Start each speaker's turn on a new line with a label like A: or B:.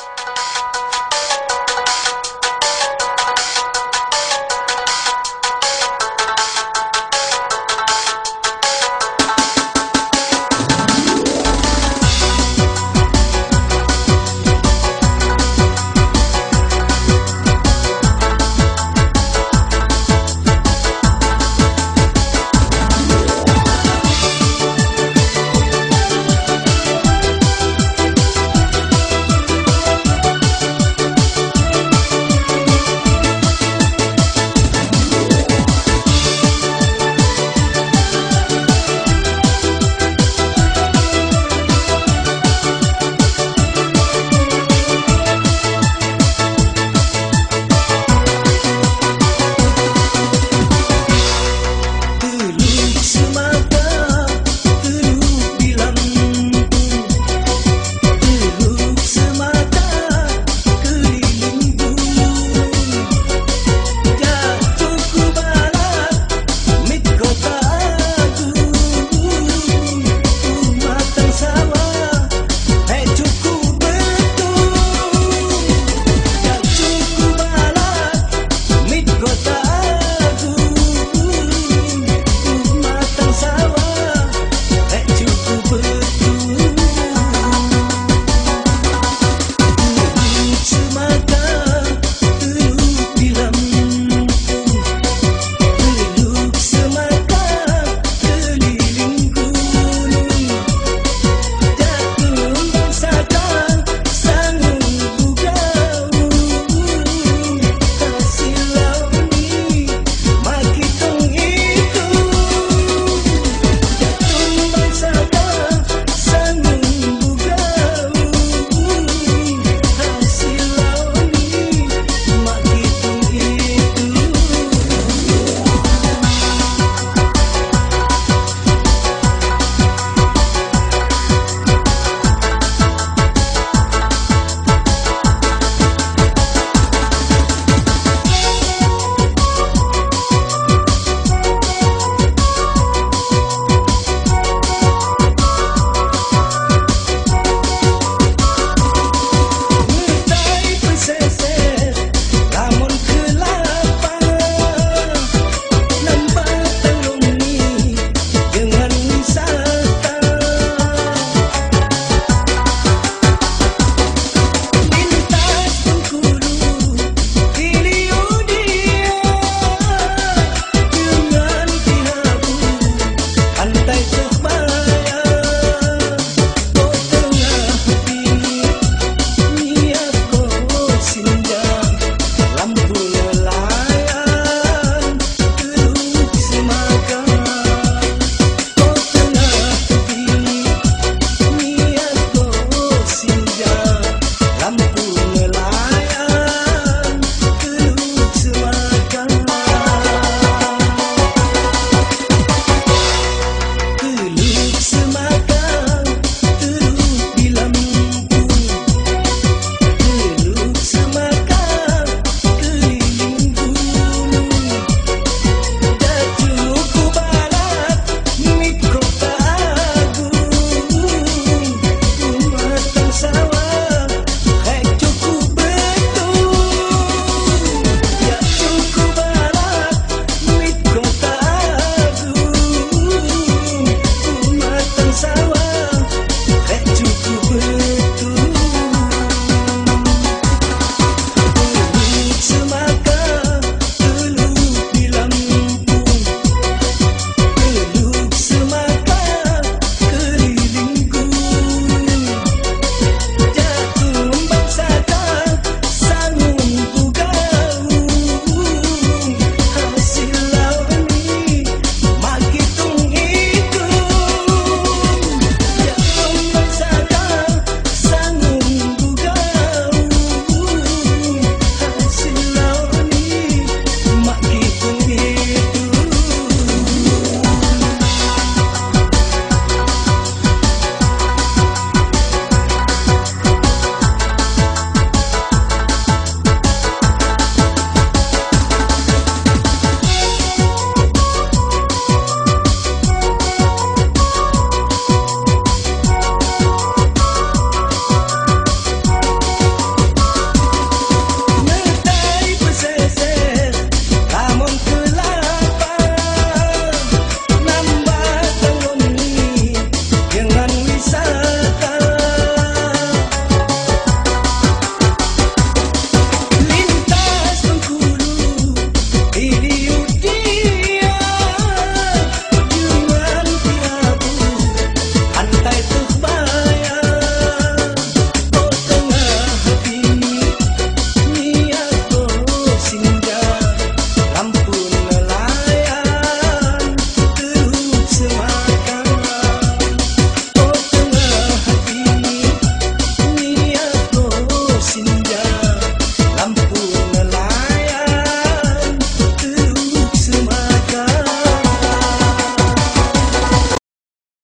A: Música